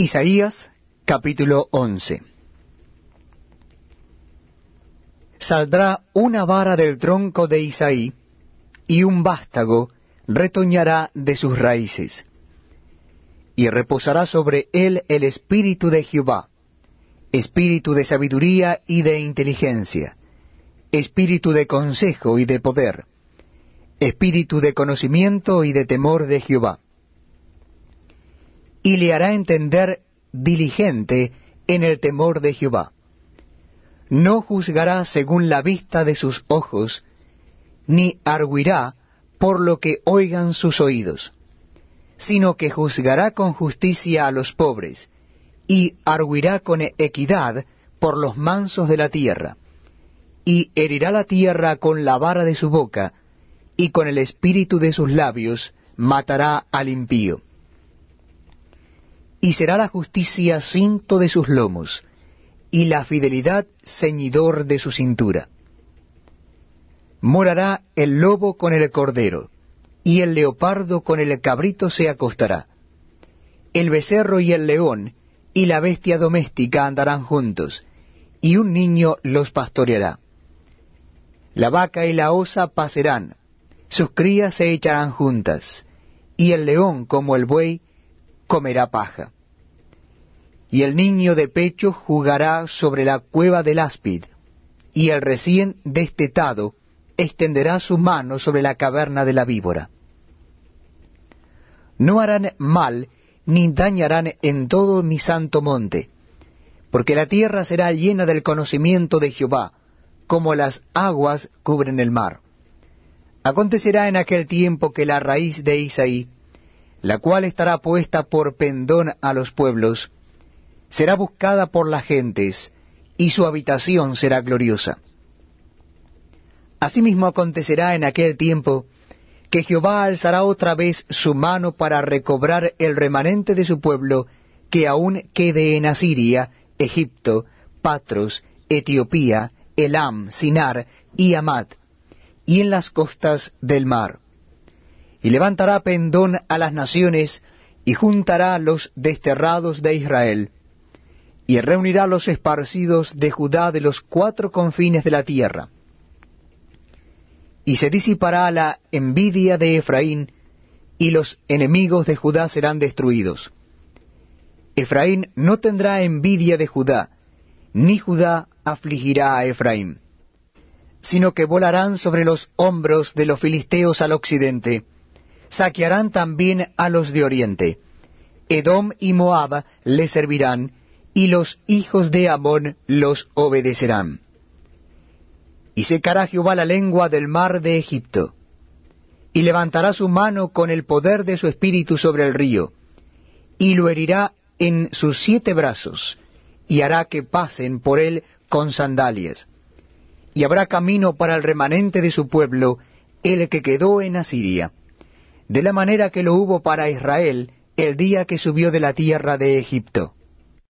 Isaías capítulo 11 Saldrá una vara del tronco de Isaí, y un vástago retoñará de sus raíces. Y reposará sobre él el espíritu de Jehová, espíritu de sabiduría y de inteligencia, espíritu de consejo y de poder, espíritu de conocimiento y de temor de Jehová. Y le hará entender diligente en el temor de Jehová. No juzgará según la vista de sus ojos, ni arguirá por lo que oigan sus oídos, sino que juzgará con justicia a los pobres, y arguirá con equidad por los mansos de la tierra, y herirá la tierra con la vara de su boca, y con el espíritu de sus labios matará al impío y será la justicia cinto de sus lomos, y la fidelidad ceñidor de su cintura. Morará el lobo con el cordero, y el leopardo con el cabrito se acostará. El becerro y el león y la bestia doméstica andarán juntos, y un niño los pastoreará. La vaca y la osa pasarán, sus crías se echarán juntas, y el león como el buey comerá paja. Y el niño de pecho jugará sobre la cueva del áspid, y el recién destetado extenderá su mano sobre la caverna de la víbora. No harán mal ni dañarán en todo mi santo monte, porque la tierra será llena del conocimiento de Jehová, como las aguas cubren el mar. Acontecerá en aquel tiempo que la raíz de Isaí, la cual estará puesta por pendón a los pueblos, será buscada por las gentes, y su habitación será gloriosa. Asimismo acontecerá en aquel tiempo que Jehová alzará otra vez su mano para recobrar el remanente de su pueblo que aún quede en Asiria, Egipto, Patros, Etiopía, Elam, Sinar y Amad, y en las costas del mar y levantará pendón a las naciones, y juntará los desterrados de Israel, y reunirá los esparcidos de Judá de los cuatro confines de la tierra. Y se disipará la envidia de Efraín, y los enemigos de Judá serán destruidos. Efraín no tendrá envidia de Judá, ni Judá afligirá a Efraín, sino que volarán sobre los hombros de los filisteos al occidente, saquearán también a los de oriente. Edom y Moab le servirán, y los hijos de Amón los obedecerán. Y secará Jehová la lengua del mar de Egipto, y levantará su mano con el poder de su espíritu sobre el río, y lo herirá en sus siete brazos, y hará que pasen por él con sandalias. Y habrá camino para el remanente de su pueblo, el que quedó en Asiria de la manera que lo hubo para Israel el día que subió de la tierra de Egipto.